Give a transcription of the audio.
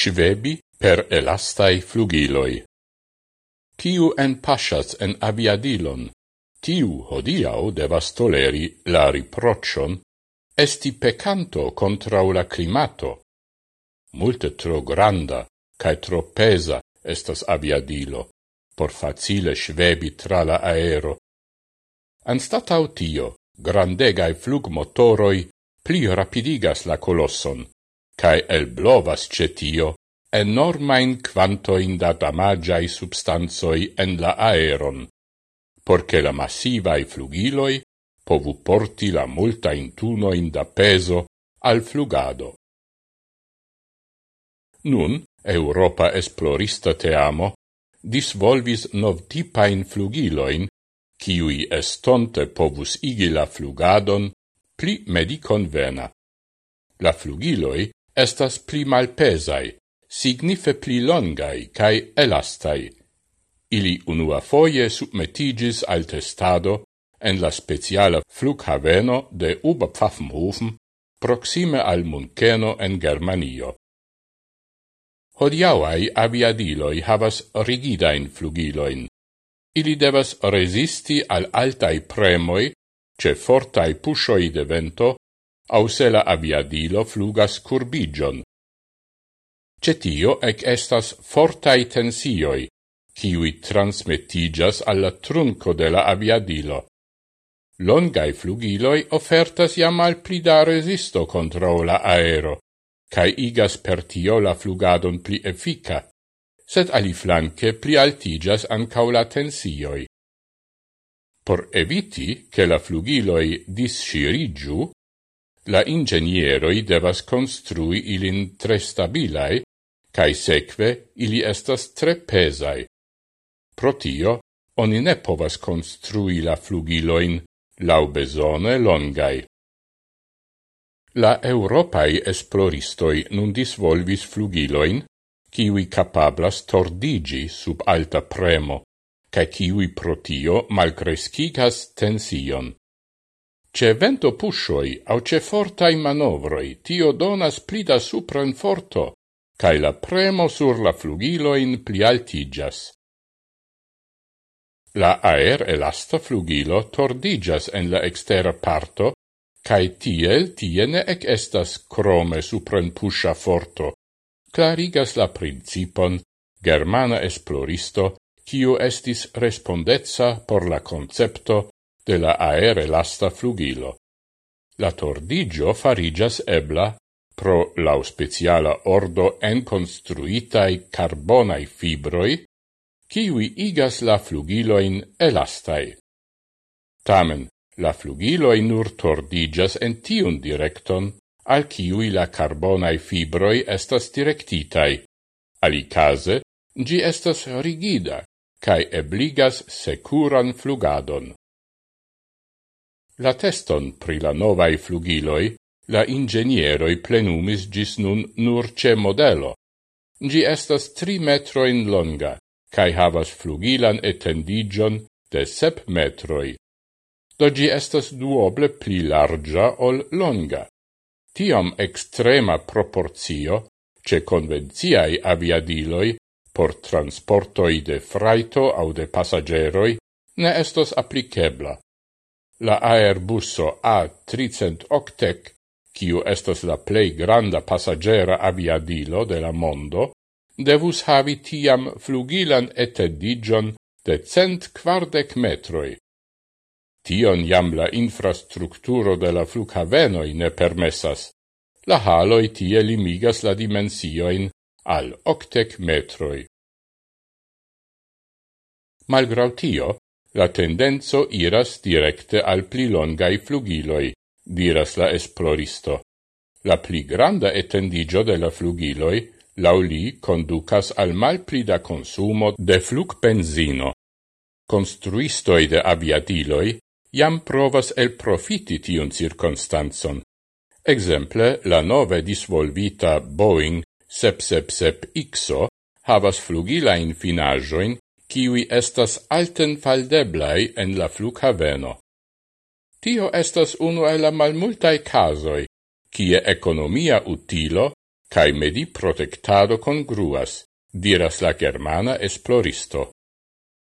svebi per elastai flugiloi. Ciu en pasas en aviadilon, tiu hodiau devas toleri la riprocion esti pecanto contra la climato. Multe tro granda cae tro pesa estas aviadilo, por facile svebi tra la aero. Anstatau tio, grandegae flugmotoroi pli rapidigas la colosson, cae elblovas cetio enormain quantoin da damagiai substanzoi en la aeron, porce la massivae flugiloi povu porti la multa intunoin da peso al flugado. Nun, Europa esplorista teamo disvolvis novtipain flugiloin, ciui estonte povus igi la flugadon pli mediconvena. La flugiloi estas pli malpesai, signife pli longai cae elastai. Ili unua foie submetigis al testado en la speciala flughaveno de Oberpfaffenhofen proxime al Munkeno en Germanio. Hodiauai aviadiloi havas rigidain flugiloin. Ili devas resisti al altai premoi, ce fortai pushoi de vento, au se la aviadilo flugas curbigion. Cetio ec estas fortai tensioi, kiui transmetigas alla trunco de la aviadilo. Longai flugiloi ofertas jam al pli da resisto contra la aero, cae igas per tio la flugadon pli effica, sed aliflanque pli altigas ancau la tensioi. Por eviti che la flugiloi discirigiu, La ingenieroi devas construi ilin tre stabilai, cae seque ili estas tre pesai. Pro tio, oni ne povas construi la flugiloin lau besone longai. La europai esploristoi nun disvolvis flugiloin, kiwi capablas tordigi sub alta premo, ca kiwi protio malcrescigas tension. Ce vento pushoi au ce fortai manovroi tio donas pli da supran forto, cae la premo sur la flugiloin pli altigas. La aer elasta flugilo tordigas en la extera parto, cae tiel tiene ec estas crome supran pusha forto, clarigas la principon germana esploristo, quiu estis respondezza por la concepto de la aere lasta flugilo. La tordigio farigas ebla pro lau speciala ordo en construitai carbonai fibroi, kiwi igas la flugiloin elastai. Tamen, la flugiloi nur tordigas en tiun directon, al kiwi la carbonai fibroi estas directitai. Ali case, gi estas rigida, cae ebligas securan flugadon. La teston pri la novai flugiloi la ingenieroi plenumis gis nun nur ce modelo. Gi estas tri metroin longa, cae havas flugilan etendigion de sep metroi. Do gi estas duoble pli larga ol longa. Tiam extrema proporzio, ce convenciai aviadiloi, por transportoi de fraito au de passageroi, ne estos applicebla la aerbusso A380, quiu estas la plei granda pasagera aviadilo de la mondo, devus havi tiam flugilan etedigion de cent quardec metroi. Tion jam la infrastrukturo de la flughavenoi ne permessas. La haloi tie limigas la dimensioin al octec metroi. Malgrau tio, La tendenzo iras directe al pli longai flugiloi, diras la esploristo. La pli granda etendigio de la flugiloi, lauli conducas al malpli da consumo de flug benzino. Construistoi de aviadiloi jam provas el profiti tiun circonstanzon. Exemple, la nove disvolvita Boeing 777 XO havas flugilain finajoin kiwi estas alten faldeblai en la flughaveno. Tio estas unu el la malmultai casoi, kie economia utilo cae medi protectado congruas, diras la germana esploristo.